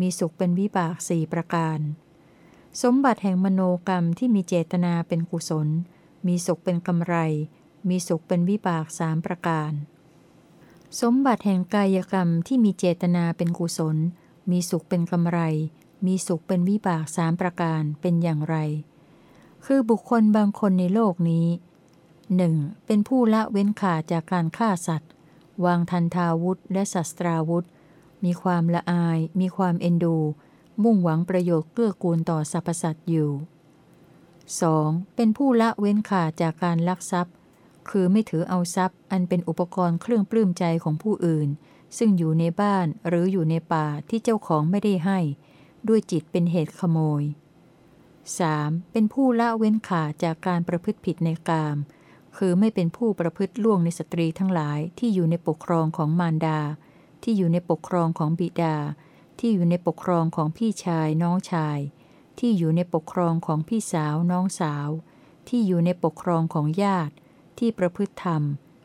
มีสุขเป็นวิบากสี่ประการ สมบัติแห่งมโนกรรมที่มีเจตนาเป็นกุศล มีสุขเป็นกำไร มีสุขเป็นวิบากสามประการ สมบัติแห่งกายกรรมที่มีเจตนาเป็นกุศล มีสุขเป็นกำไร มีสุขเป็นวิบากสามประการเป็นอย่างไร คือบุคคลบางคนในโลกนี้ หนึ่งเป็นผู้ละเว้นขาดจากการฆ่าสัตว์ วางทันทาวุธและศัตราวุธ มีความละอาย มีความเอ็นดู มุ่งหวังประโยชน์เกื้อกูลต่อสรรพสัตว์อยู่ 2. เป็นผู้ละเว้นขาดจากการลักทรัพย์ คือไม่ถือเอาทรัพย์ อันเป็นอุปกรณ์เครื่องปลื้มใจของผู้อื่น ซึ่งอยู่ในบ้านหรืออยู่ในป่าที่เจ้าของไม่ได้ให้ ด้วยจิตเป็นเหตุขโมย 3. เป็นผู้ละเว้นขาดจากการประพฤติผิดในกาม คือไม่เป็นผู้ประพฤติล่วงในสตรีทั้งหลายที่อยู่ในปกครองของมารดา ที่อยู่ในปกครองของบิดา ที่อยู่ในปกครองของพี่ชายน้องชาย ที่อยู่ในปกครองของพี่สาวน้องสาว ที่อยู่ในปกครองของญาติ ที่ประพฤติธรรม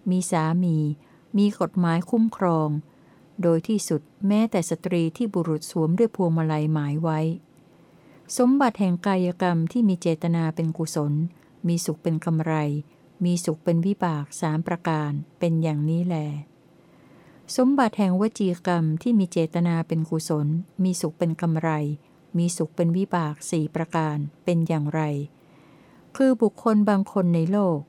มีสามี มีกฎหมายคุ้มครอง โดยที่สุดแม้แต่สตรีที่บุรุษสวมด้วยพวงมาลัยหมายไว้ สมบัติแห่งกายกรรมที่มีเจตนาเป็นกุศล มีสุขเป็นกำไร มีสุขเป็นวิบากสามประการเป็นอย่างนี้แล สมบัติแห่งวจีกรรมที่มีเจตนาเป็นกุศล มีสุขเป็นกำไร มีสุขเป็นวิบากสี่ประการเป็นอย่างไร คือบุคคลบางคนในโลก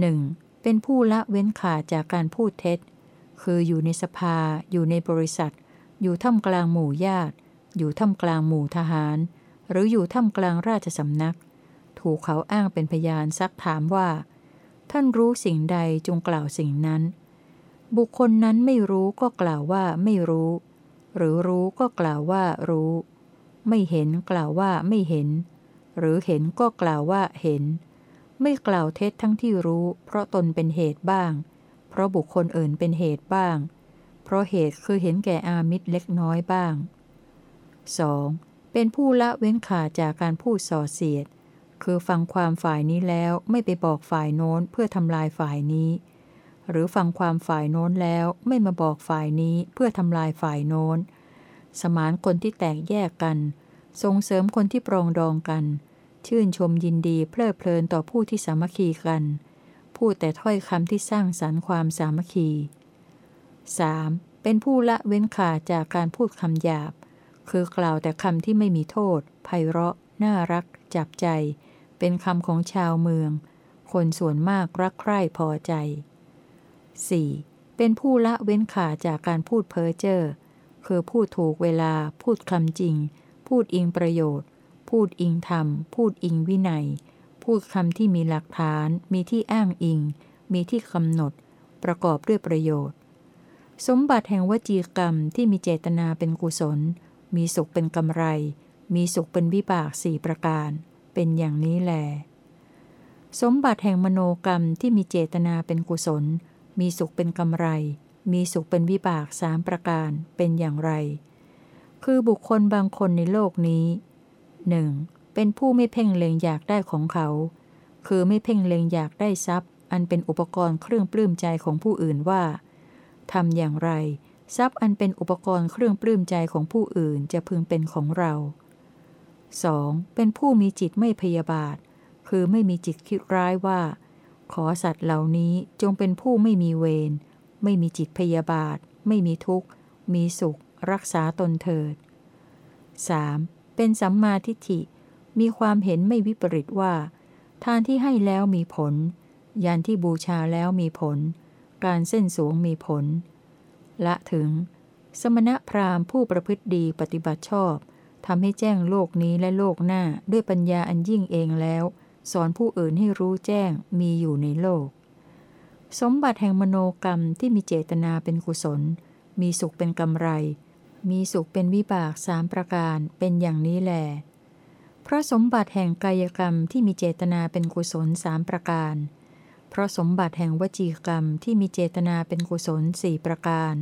หนึ่งเป็นผู้ละเว้นขาดจากการพูดเท็จ คืออยู่ในสภา อยู่ในบริษัท อยู่ท่ามกลางหมู่ญาติ อยู่ท่ามกลางหมู่ทหาร หรืออยู่ท่ามกลางราชสำนัก ถูกเขาอ้างเป็นพยานซักถามว่า ท่านรู้สิ่งใดจงกล่าวสิ่งนั้น บุคคลนั้นไม่รู้ก็กล่าวว่าไม่รู้ หรือรู้ก็กล่าวว่ารู้ ไม่เห็นกล่าวว่าไม่เห็น หรือเห็นก็กล่าวว่าเห็น ไม่กล่าวเท็จทั้งที่รู้ เพราะตนเป็นเหตุบ้าง เพราะบุคคลอื่นเป็นเหตุบ้าง เพราะเหตุคือเห็นแก่อามิตรเล็กน้อยบ้าง 2. เป็นผู้ละเว้นขาดจากการพูดส่อเสียด คือฟังความฝ่ายนี้แล้วไม่ไปบอกฝ่ายโน้นเพื่อทำลายฝ่ายนี้ หรือฟังความฝ่ายโน้นแล้วไม่มาบอกฝ่ายนี้เพื่อทำลายฝ่ายโน้น สมานคนที่แตกแยกกัน ส่งเสริมคนที่ปรองดองกัน ชื่นชมยินดีเพลิดเพลินต่อผู้ที่สามัคคีกัน พูดแต่ถ้อยคำที่สร้างสรรค์ความสามัคคี 3. เป็นผู้ละเว้นขาดจากการพูดคำหยาบ คือกล่าวแต่คำที่ไม่มีโทษไพเราะ น่ารัก จับใจ เป็นคำของชาวเมือง คนส่วนมากรักใคร่พอใจ 4. เป็นผู้ละเว้นขาจากการพูดเพ้อเจ้อคือพูดถูกเวลา พูดคำจริง พูดอิงประโยชน์ พูดอิงธรรม พูดอิงวินัย พูดคำที่มีหลักฐาน มีที่อ้างอิง มีที่กำหนด ประกอบด้วยประโยชน์ สมบัติแห่งวจีกรรมที่มีเจตนาเป็นกุศล มีสุขเป็นกำไร มีสุขเป็นวิบากสี่ประการ เป็นอย่างนี้แล สมบัติแห่งมโนกรรมที่มีเจตนาเป็นกุศล มีสุขเป็นกำไร มีสุขเป็นวิบากสามประการเป็นอย่างไร คือบุคคลบางคนในโลกนี้หนึ่งเป็นผู้ไม่เพ่งเล็งอยากได้ของเขา คือไม่เพ่งเล็งอยากได้ทรัพย์ อันเป็นอุปกรณ์เครื่องปลื้มใจของผู้อื่นว่าทำอย่างไร ทรัพย์อันเป็นอุปกรณ์เครื่องปลื้มใจของผู้อื่นจะพึงเป็นของเรา 2. เป็นผู้มีจิตไม่พยาบาท คือไม่มีจิตคิดร้ายว่า ขอสัตว์เหล่านี้จงเป็นผู้ไม่มีเวร ไม่มีจิตพยาบาท ไม่มีทุกข์ มีสุข รักษาตนเถิด 3. เป็นสัมมาทิฏฐิ มีความเห็นไม่วิปริตว่า ทานที่ให้แล้วมีผล ยานที่บูชาแล้วมีผล การเส้นสวงมีผล ละถึง สมณพราหมณ์ผู้ประพฤติดีปฏิบัติชอบ ทำให้แจ้งโลกนี้และโลกหน้าด้วยปัญญาอันยิ่งเองแล้ว สอนผู้อื่นให้รู้แจ้งมีอยู่ในโลก สมบัติแห่งมโนกรรมที่มีเจตนาเป็นกุศล มีสุขเป็นกำไร มีสุขเป็นวิบากสามประการเป็นอย่างนี้แหลเพราะสมบัติแห่งกายกรรมที่มีเจตนาเป็นกุศลสามประการ เพราะสมบัติแห่งวจีกรรมที่มีเจตนาเป็นกุศลสี่ประการ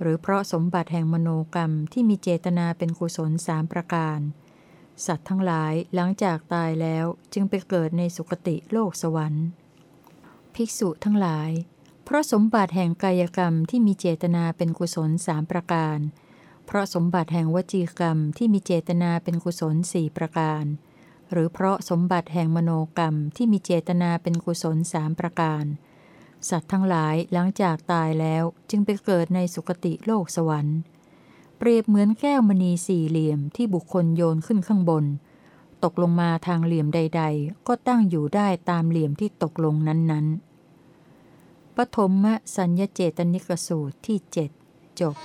หรือเพราะสมบัติแห่งมโนกรรมที่มีเจตนาเป็นกุศลสามประการ สัตว์ทั้งหลายหลังจากตายแล้วจึงไปเกิดในสุคติโลกสวรรค์ ภิกษุทั้งหลาย เพราะสมบัติแห่งกายกรรมที่มีเจตนาเป็นกุศลสามประการ เพราะสมบัติแห่งวจีกรรมที่มีเจตนาเป็นกุศลสี่ประการ หรือเพราะสมบัติแห่งมโนกรรมที่มีเจตนาเป็นกุศลสามประการ สัตว์ทั้งหลายหลังจากตายแล้วจึงไปเกิดในสุคติโลกสวรรค์ เปรียบเหมือนแก้วมณีสี่เหลี่ยมที่บุคคลโยนขึ้นข้างบน ตกลงมาทางเหลี่ยมใด ๆ ก็ตั้งอยู่ได้ตามเหลี่ยมที่ตกลงนั้นๆปฐมสัญญเจตนิกสูตรที่เจ็ดจบ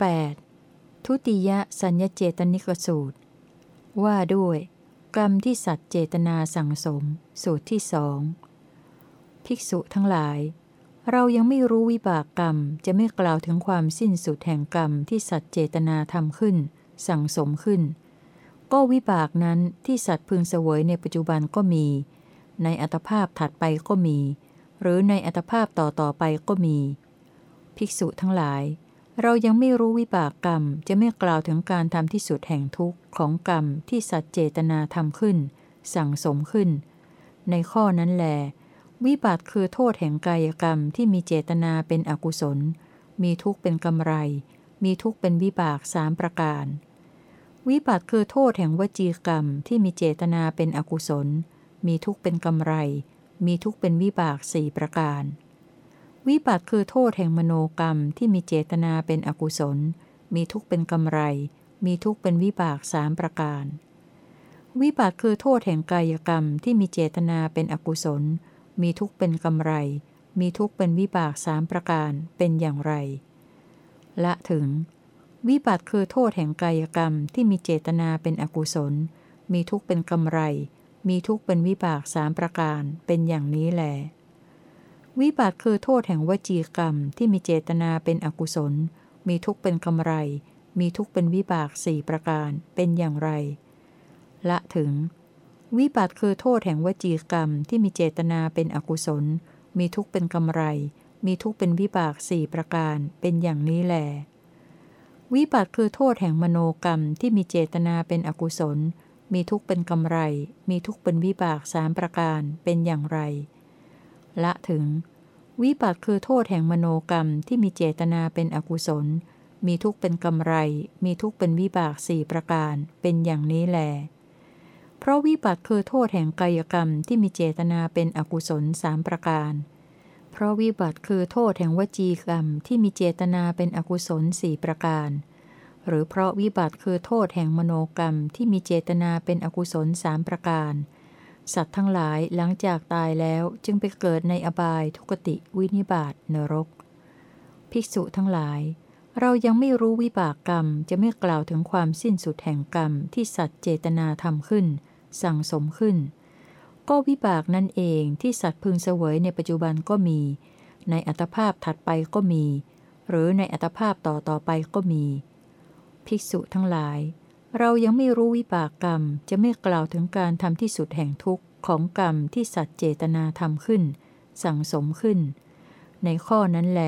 8. ทุติยสัญญเจตนิกสูตร ว่าด้วย กรรมที่สัตว์เจตนาสั่งสม สูตรที่สองภิกษุทั้งหลาย เรายังไม่รู้วิบากกรรมจะไม่กล่าวถึงความสิ้นสุดแห่งกรรมที่สัตว์เจตนาทำขึ้น สั่งสมขึ้น ก็วิบากนั้นที่สัตว์พึงเสวยในปัจจุบันก็มี ในอัตภาพถัดไปก็มี หรือในอัตภาพต่อต่อไปก็มี ภิกษุทั้งหลาย เรายังไม่รู้วิบากกรรมจะไม่กล่าวถึงการทำที่สุดแห่งทุกข์ของกรรมที่สัตว์เจตนาทำขึ้น สั่งสมขึ้น ในข้อนั้นแล วิบากคือโทษแห่งกายกรรมที่มีเจตนาเป็นอกุศล มีทุกข์เป็นกำไร มีทุกข์เป็นวิบากสามประการ วิบากคือโทษแห่งวจีกรรมที่มีเจตนาเป็นอกุศล มีทุกข์เป็นกำไร มีทุกข์เป็นวิบากสี่ประการ วิบัติคือโทษแห่งมโนกรรมที่มีเจตนาเป็นอกุศล มีทุกเป็นกำไร มีทุกเป็นวิบากสามประการ วิบัติคือโทษแห่งกายกรรมที่มีเจตนาเป็นอกุศล มีทุกเป็นกำไร มีทุกเป็นวิบากสามประการเป็นอย่างไร ละถึง วิบัติคือโทษแห่งกายกรรมที่มีเจตนาเป็นอกุศล มีทุกเป็นกำไร มีทุกเป็นวิบากสามประการเป็นอย่างนี้แหละ วิบัติคือโทษแห่งวจีกรรมที่มีเจตนาเป็นอกุศล มีทุกเป็นกำไร มีทุกเป็นวิบากสี่ประการเป็นอย่างไร ละถึง วิบัติคือโทษแห่งวจีกรรมที่มีเจตนาเป็นอกุศล มีทุกเป็นกำไร มีทุกเป็นวิบากสี่ประการเป็นอย่างนี้แหลวิบัติคือโทษแห่งมโนกรรมที่มีเจตนาเป็นอกุศล มีทุกเป็นกำไร มีทุกเป็นวิบากสามประการเป็นอย่างไร ละถึง วิบัติคือโทษแห่งมโนกรรมที่มีเจตนาเป็นอกุศล มีทุกข์เป็นกำไร มีทุกข์เป็นวิบากสี่ประการ เป็นอย่างนี้แล เพราะวิบัติคือโทษแห่งกายกรรมที่มีเจตนาเป็นอกุศลสามประการ เพราะวิบัติคือโทษแห่งวจีกรรมที่มีเจตนาเป็นอกุศลสี่ประการ หรือเพราะวิบัติคือโทษแห่งมโนกรรมที่มีเจตนาเป็นอกุศลสามประการ สัตว์ทั้งหลายหลังจากตายแล้วจึงไปเกิดในอบายทุกติวินิบาตนรก ภิกษุทั้งหลาย เรายังไม่รู้วิบากกรรมจะไม่กล่าวถึงความสิ้นสุดแห่งกรรมที่สัตว์เจตนาทำขึ้น สั่งสมขึ้น ก็วิบากนั่นเองที่สัตว์พึงเสวยในปัจจุบันก็มี ในอัตภาพถัดไปก็มี หรือในอัตภาพต่อต่อไปก็มี ภิกษุทั้งหลาย เรายังไม่รู้วิบากกรรมจะไม่กล่าวถึงการทำที่สุดแห่งทุกข์ของกรรมที่สัตว์เจตนาทำขึ้น สั่งสมขึ้น ในข้อนั้นแล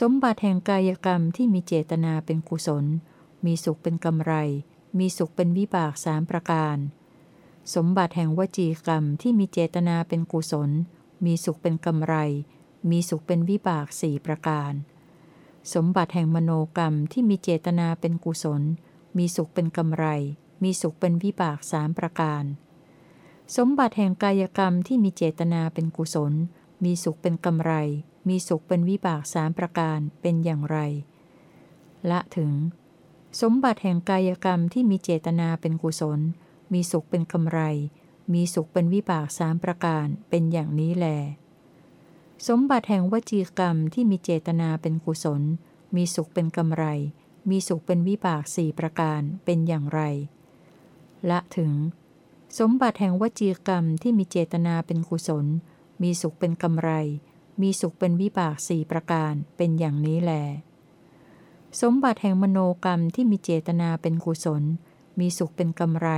สมบัติแห่งกายกรรมที่มีเจตนาเป็นกุศล มีสุขเป็นกำไร มีสุขเป็นวิบากสามประการ สมบัติแห่งวจีกรรมที่มีเจตนาเป็นกุศล มีสุขเป็นกำไร มีสุขเป็นวิบากสี่ประการ สมบัติแห่งมโนกรรมที่มีเจตนาเป็นกุศล มีสุขเป็นกำไร มีสุขเป็นวิบากสามประการ สมบัติแห่งกายกรรมที่มีเจตนาเป็นกุศล มีสุขเป็นกำไร มีสุขเป็นวิบากสามประการเป็นอย่างไร ละถึง สมบัติแห่งกายกรรมที่มีเจตนาเป็นกุศล มีสุขเป็นกำไร มีสุขเป็นวิบากสามประการเป็นอย่างนี้แล สมบัติแห่งวจีกรรมที่มีเจตนาเป็นกุศล มีสุขเป็นกำไร มีสุขเป็นวิบากสี่ประการเป็นอย่างไร ละถึง สมบัติแห่งวจีกรรมที่มีเจตนาเป็นกุศล มีสุขเป็นกำไร มีสุขเป็นวิบากสี่ประการเป็นอย่างนี้แล สมบัติแห่งมโนกรรมที่มีเจตนาเป็นกุศล มีสุขเป็นกำไร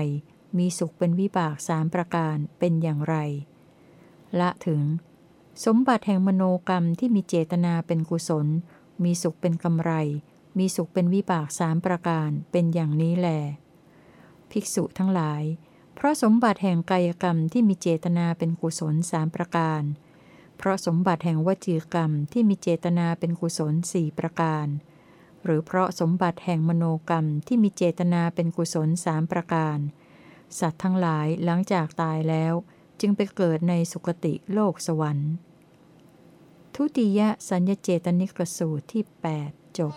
มีสุขเป็นวิบากสามประการเป็นอย่างไร ละถึง สมบัติแห่งมโนกรรมที่มีเจตนาเป็นกุศล มีสุขเป็นกำไร มีสุขเป็นวิบากสามประการเป็นอย่างนี้แล ภิกษุทั้งหลาย เพราะสมบัติแห่งกายกรรมที่มีเจตนาเป็นกุศลสามประการ เพราะสมบัติแห่งวจีกรรมที่มีเจตนาเป็นกุศลสี่ประการ หรือเพราะสมบัติแห่งมโนกรรมที่มีเจตนาเป็นกุศลสามประการ สัตว์ทั้งหลายหลังจากตายแล้ว จึงไปเกิดในสุคติโลกสวรรค์ ทุติยสัญญเจตนิกสูตรที่ 8 จบ